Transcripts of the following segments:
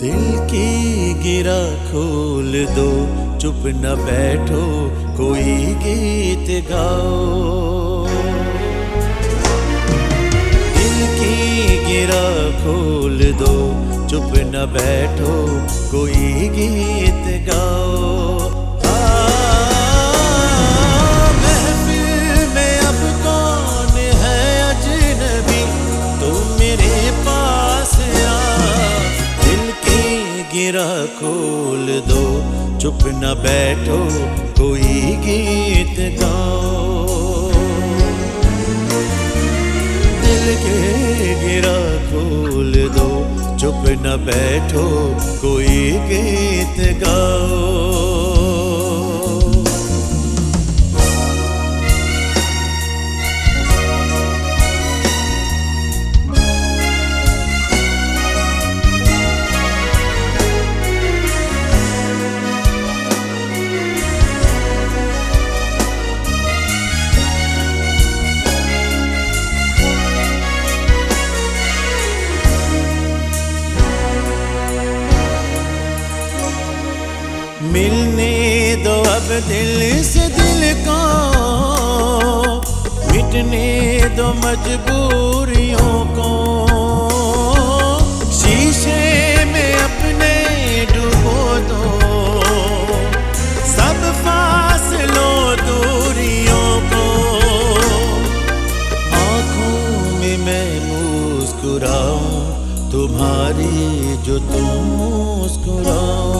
दिल की गिरा खोल दो, चुप न बैठो, कोई गीत गाओ। दिल की गिरा खोल दो, चुप न बैठो, कोई गीत गाओ। गिरा खोल दो, चुप न बैठो, कोई गीत गाओ। दिल के गिरा खोल दो, चुप न बैठो, कोई गीत गाओ। अब दिल से दिल को मिटने दो मजबूरियों को। शीशे में अपने डुबो दो। सब फासलों दूरियों को। आँखों में मैं मुस्कुराऊं, तुम्हारी जो तुम मुस्कुराओ।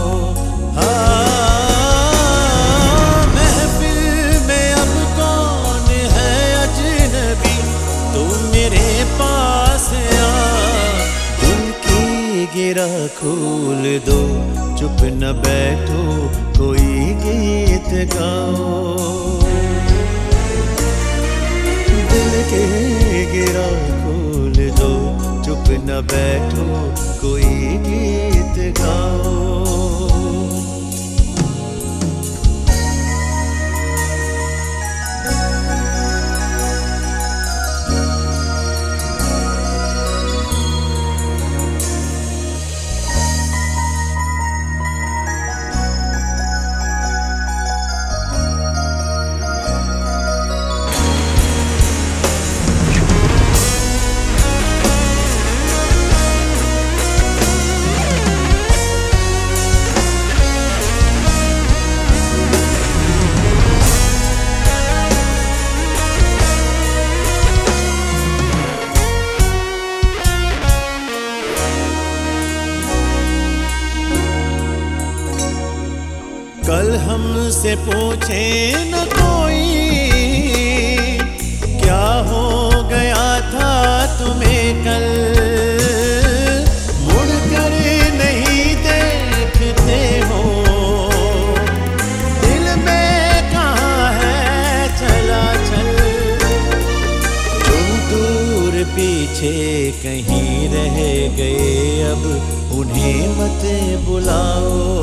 गिरा खोल दो, चुप न बैठो, कोई गीत गाओ। दिल के गिरा खोल दो, चुप न बैठो, कोई गीत गाओ। हमसे पूछे न कोई, क्या हो गया था तुम्हें कल? मुड़ कर नहीं देखते हो। दिल में कहाँ है चला चल? दूर पीछे कहीं रह गए, अब उन्हें मत बुलाओ।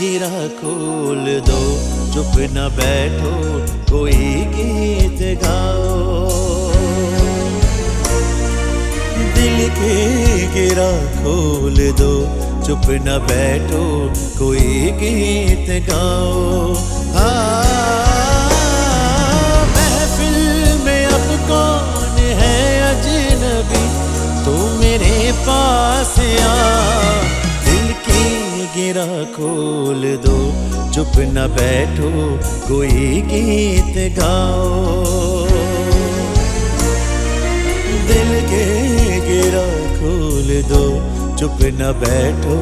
गिरा खोल दो, चुप न बैठो, कोई गीत गाओ। दिल के गिरा खोल दो, चुप न बैठो, कोई गीत गाओ। महफिल तू मेरे पास आ। दिल की गिरा खोल दो, चुप न बैठो, कोई गीत गाओ। दिल के गिरा खोल दो, चुप न बैठो,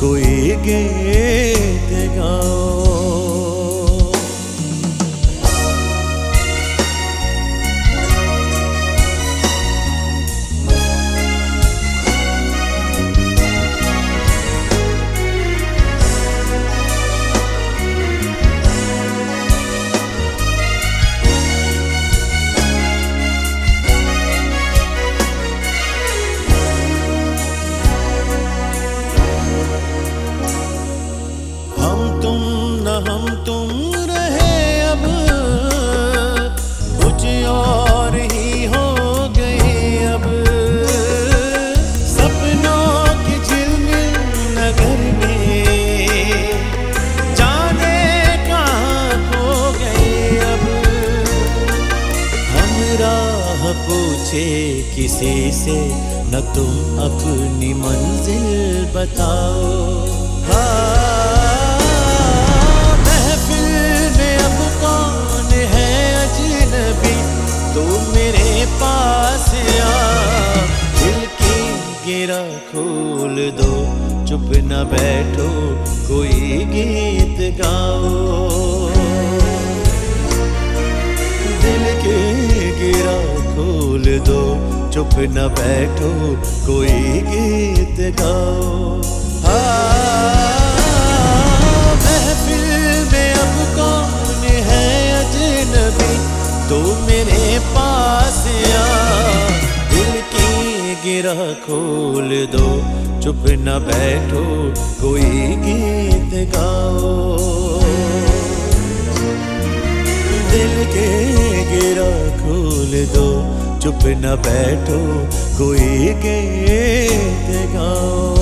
कोई गीत गाओ। किसी से न तुम अपनी मंजिल बताओ। हाँ, अब है तू मेरे पास दिल की गिरा खोल दो चुप न बैठो कोई गीत गाओ। खोल दो, चुप न बैठो, कोई गीत गाओ। महफिल में अब कौन है अजनबी? तो मेरे पास आ, दिल की गिरा खोल दो, चुप न बैठो, कोई गीत गाओ। दिल के गिरा खोल दो। चुप न बैठो कोई के गाओ।